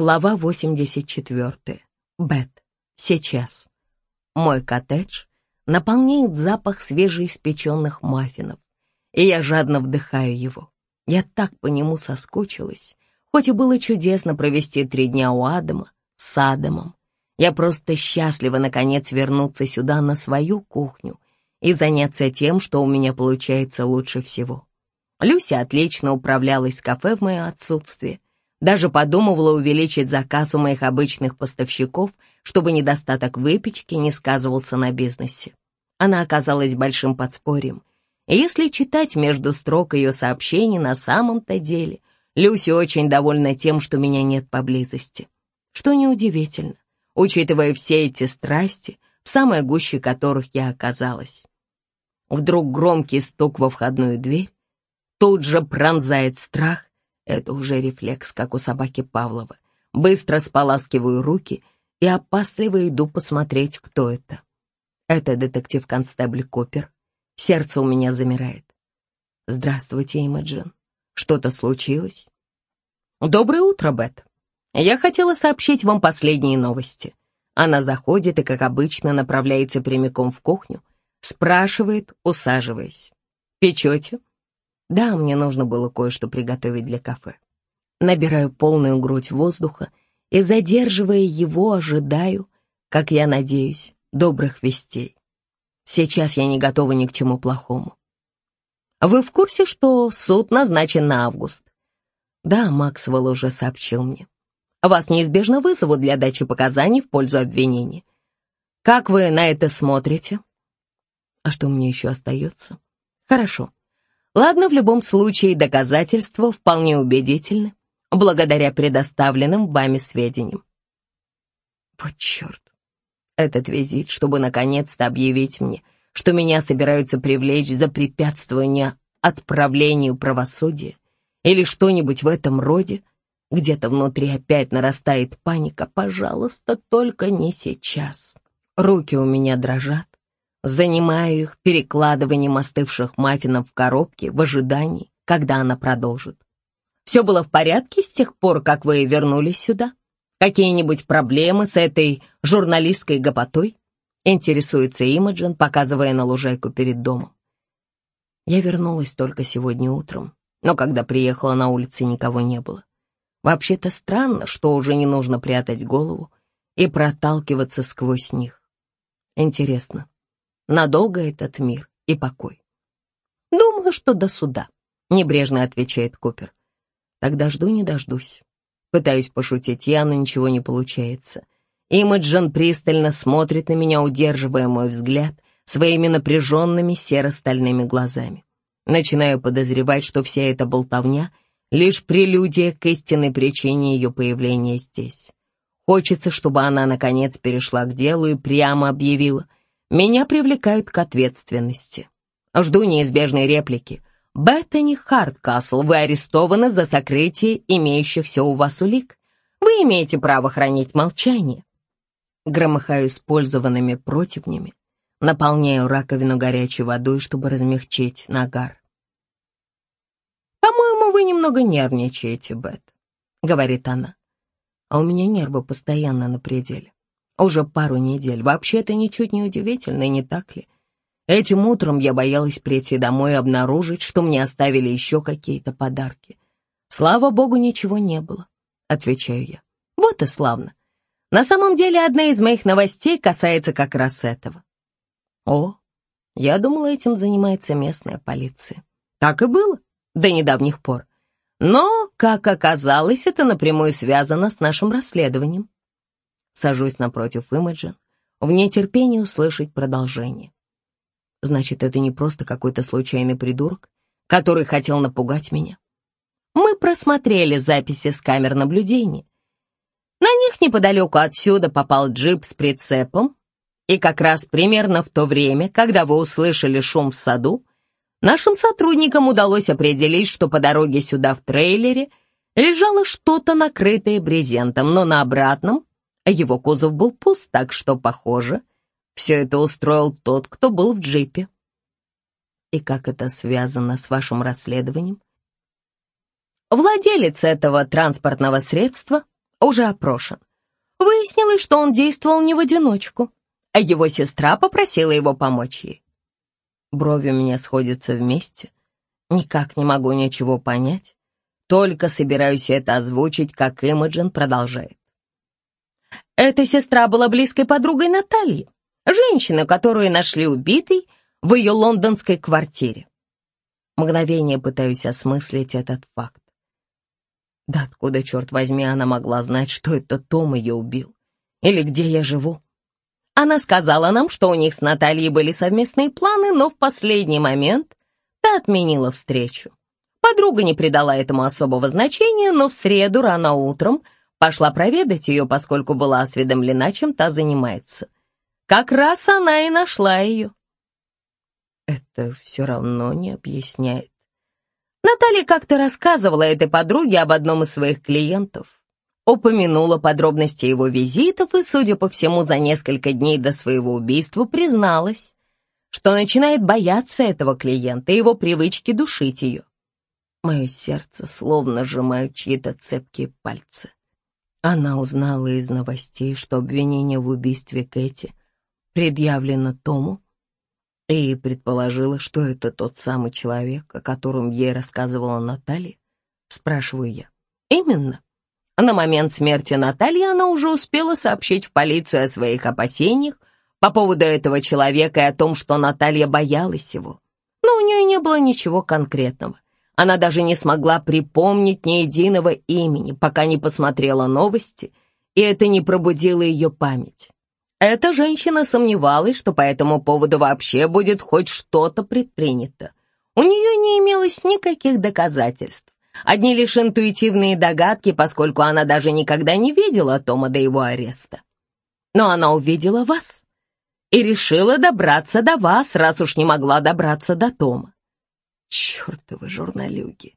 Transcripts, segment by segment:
Глава 84. Бет. Сейчас. Мой коттедж наполняет запах свежеиспеченных маффинов, и я жадно вдыхаю его. Я так по нему соскучилась, хоть и было чудесно провести три дня у Адама с Адамом. Я просто счастлива, наконец, вернуться сюда на свою кухню и заняться тем, что у меня получается лучше всего. Люся отлично управлялась с кафе в мое отсутствие, даже подумывала увеличить заказ у моих обычных поставщиков, чтобы недостаток выпечки не сказывался на бизнесе. Она оказалась большим подспорьем. И если читать между строк ее сообщений на самом-то деле, Люси очень довольна тем, что меня нет поблизости. Что неудивительно, учитывая все эти страсти, в самой гуще которых я оказалась. Вдруг громкий стук во входную дверь, тут же пронзает страх, это уже рефлекс, как у собаки Павлова. Быстро споласкиваю руки и опасливо иду посмотреть, кто это. Это детектив-констебль Копер. Сердце у меня замирает. Здравствуйте, Имаджин. Что-то случилось? Доброе утро, Бет. Я хотела сообщить вам последние новости. Она заходит и, как обычно, направляется прямиком в кухню. Спрашивает, усаживаясь. Печете? Да, мне нужно было кое-что приготовить для кафе. Набираю полную грудь воздуха и, задерживая его, ожидаю, как я надеюсь, добрых вестей. Сейчас я не готова ни к чему плохому. Вы в курсе, что суд назначен на август? Да, Максвелл уже сообщил мне. Вас неизбежно вызовут для дачи показаний в пользу обвинения. Как вы на это смотрите? А что мне еще остается? Хорошо. Ладно, в любом случае доказательства вполне убедительны, благодаря предоставленным вами сведениям. Вот черт. Этот визит, чтобы наконец-то объявить мне, что меня собираются привлечь за препятствование отправлению правосудия или что-нибудь в этом роде, где-то внутри опять нарастает паника. Пожалуйста, только не сейчас. Руки у меня дрожат, Занимаю их перекладыванием остывших маффинов в коробки в ожидании, когда она продолжит. Все было в порядке с тех пор, как вы вернулись сюда? Какие-нибудь проблемы с этой журналистской гопотой? Интересуется Имаджин, показывая на лужайку перед домом. Я вернулась только сегодня утром, но когда приехала на улице, никого не было. Вообще-то странно, что уже не нужно прятать голову и проталкиваться сквозь них. Интересно, надолго этот мир и покой. «Думаю, что до суда», — небрежно отвечает Купер. «Тогда жду не дождусь». Пытаюсь пошутить я, но ничего не получается. Имаджин пристально смотрит на меня, удерживая мой взгляд своими напряженными серо-стальными глазами. Начинаю подозревать, что вся эта болтовня — лишь прелюдия к истинной причине ее появления здесь. Хочется, чтобы она, наконец, перешла к делу и прямо объявила — меня привлекают к ответственности. Жду неизбежной реплики. Беттани Харткасл, вы арестованы за сокрытие имеющихся у вас улик. Вы имеете право хранить молчание. Громыхаю использованными противнями, наполняю раковину горячей водой, чтобы размягчить нагар. «По-моему, вы немного нервничаете, Бет», — говорит она. А у меня нервы постоянно на пределе. Уже пару недель. Вообще это ничуть не удивительно, не так ли? Этим утром я боялась прийти домой и обнаружить, что мне оставили еще какие-то подарки. Слава богу, ничего не было, отвечаю я. Вот и славно. На самом деле, одна из моих новостей касается как раз этого. О, я думала, этим занимается местная полиция. Так и было до недавних пор. Но, как оказалось, это напрямую связано с нашим расследованием. Сажусь напротив Имаджин, в нетерпении услышать продолжение. Значит, это не просто какой-то случайный придурок, который хотел напугать меня. Мы просмотрели записи с камер наблюдения. На них неподалеку отсюда попал джип с прицепом, и как раз примерно в то время, когда вы услышали шум в саду, нашим сотрудникам удалось определить, что по дороге сюда в трейлере лежало что-то накрытое брезентом, но на обратном его кузов был пуст, так что, похоже, все это устроил тот, кто был в джипе. И как это связано с вашим расследованием? Владелец этого транспортного средства уже опрошен. Выяснилось, что он действовал не в одиночку, а его сестра попросила его помочь ей. Брови у меня сходятся вместе. Никак не могу ничего понять. Только собираюсь это озвучить, как Имаджин продолжает. Эта сестра была близкой подругой Натальи, женщины, которую нашли убитой в ее лондонской квартире. Мгновение пытаюсь осмыслить этот факт. Да откуда, черт возьми, она могла знать, что это Том ее убил? Или где я живу? Она сказала нам, что у них с Натальей были совместные планы, но в последний момент та отменила встречу. Подруга не придала этому особого значения, но в среду рано утром пошла проведать ее, поскольку была осведомлена, чем та занимается. Как раз она и нашла ее. Это все равно не объясняет. Наталья как-то рассказывала этой подруге об одном из своих клиентов упомянула подробности его визитов и, судя по всему, за несколько дней до своего убийства призналась, что начинает бояться этого клиента и его привычки душить ее. Мое сердце словно сжимают чьи-то цепкие пальцы. Она узнала из новостей, что обвинение в убийстве Кэти предъявлено Тому, и предположила, что это тот самый человек, о котором ей рассказывала Наталья. Спрашиваю я. Именно. На момент смерти Натальи она уже успела сообщить в полицию о своих опасениях по поводу этого человека и о том, что Наталья боялась его. Но у нее не было ничего конкретного. Она даже не смогла припомнить ни единого имени, пока не посмотрела новости, и это не пробудило ее память. Эта женщина сомневалась, что по этому поводу вообще будет хоть что-то предпринято. У нее не имелось никаких доказательств. Одни лишь интуитивные догадки, поскольку она даже никогда не видела Тома до его ареста. Но она увидела вас и решила добраться до вас, раз уж не могла добраться до Тома. Чертовы журналюги.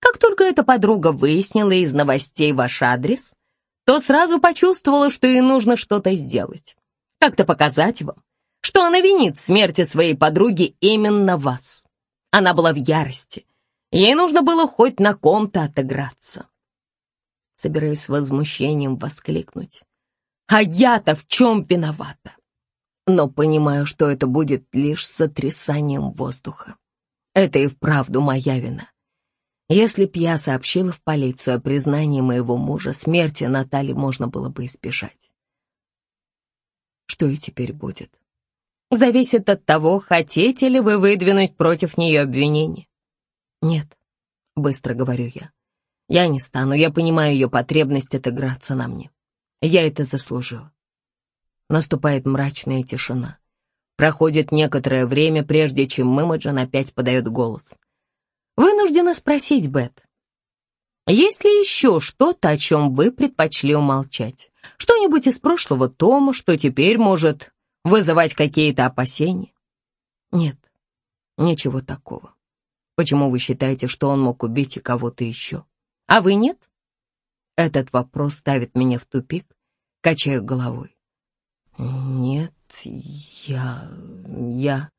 Как только эта подруга выяснила из новостей ваш адрес, то сразу почувствовала, что ей нужно что-то сделать. Как-то показать вам, что она винит в смерти своей подруги именно вас. Она была в ярости Ей нужно было хоть на ком-то отыграться. Собираюсь с возмущением воскликнуть. А я-то в чем виновата? Но понимаю, что это будет лишь сотрясанием воздуха. Это и вправду моя вина. Если б я сообщила в полицию о признании моего мужа, смерти Натальи можно было бы избежать. Что и теперь будет? Зависит от того, хотите ли вы выдвинуть против нее обвинение. «Нет», — быстро говорю я. «Я не стану, я понимаю ее потребность отыграться на мне. Я это заслужила». Наступает мрачная тишина. Проходит некоторое время, прежде чем Мэмаджан опять подает голос. «Вынуждена спросить, Бет, есть ли еще что-то, о чем вы предпочли умолчать? Что-нибудь из прошлого Тома, что теперь может вызывать какие-то опасения?» «Нет, ничего такого. Почему вы считаете, что он мог убить и кого-то еще? А вы нет? Этот вопрос ставит меня в тупик, качаю головой. Нет, я... я...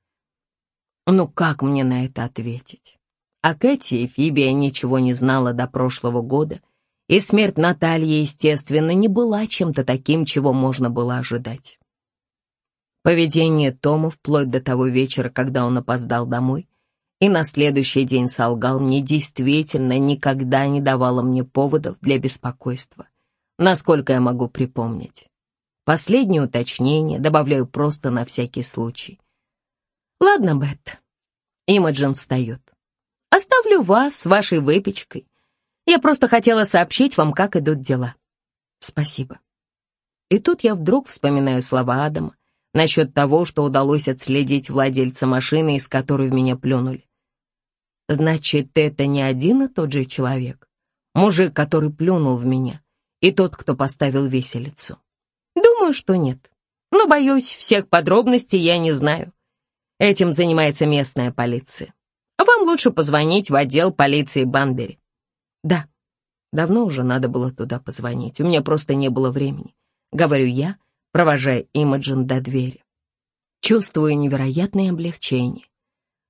Ну как мне на это ответить? А Кэти и Фибия ничего не знала до прошлого года, и смерть Натальи, естественно, не была чем-то таким, чего можно было ожидать. Поведение Тома вплоть до того вечера, когда он опоздал домой, и на следующий день солгал мне, действительно никогда не давала мне поводов для беспокойства, насколько я могу припомнить. Последнее уточнение добавляю просто на всякий случай. Ладно, Бет. Имаджин встает. Оставлю вас с вашей выпечкой. Я просто хотела сообщить вам, как идут дела. Спасибо. И тут я вдруг вспоминаю слова Адама насчет того, что удалось отследить владельца машины, из которой в меня плюнули. Значит, это не один и тот же человек. Мужик, который плюнул в меня, и тот, кто поставил веселицу. Думаю, что нет. Но, боюсь, всех подробностей я не знаю. Этим занимается местная полиция. Вам лучше позвонить в отдел полиции Бандери. Да, давно уже надо было туда позвонить. У меня просто не было времени. Говорю я, провожая Имаджин до двери. Чувствую невероятное облегчение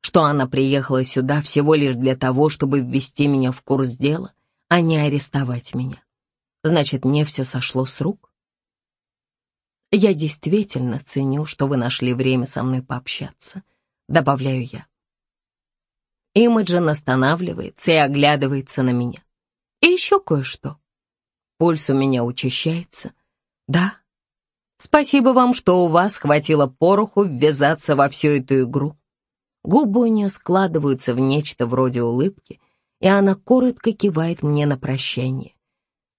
что она приехала сюда всего лишь для того, чтобы ввести меня в курс дела, а не арестовать меня. Значит, мне все сошло с рук? Я действительно ценю, что вы нашли время со мной пообщаться, добавляю я. Имаджин останавливается и оглядывается на меня. И еще кое-что. Пульс у меня учащается. Да, спасибо вам, что у вас хватило пороху ввязаться во всю эту игру. Губы у нее складываются в нечто вроде улыбки, и она коротко кивает мне на прощание.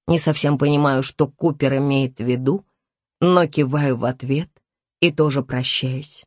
Не совсем понимаю, что Купер имеет в виду, но киваю в ответ и тоже прощаюсь.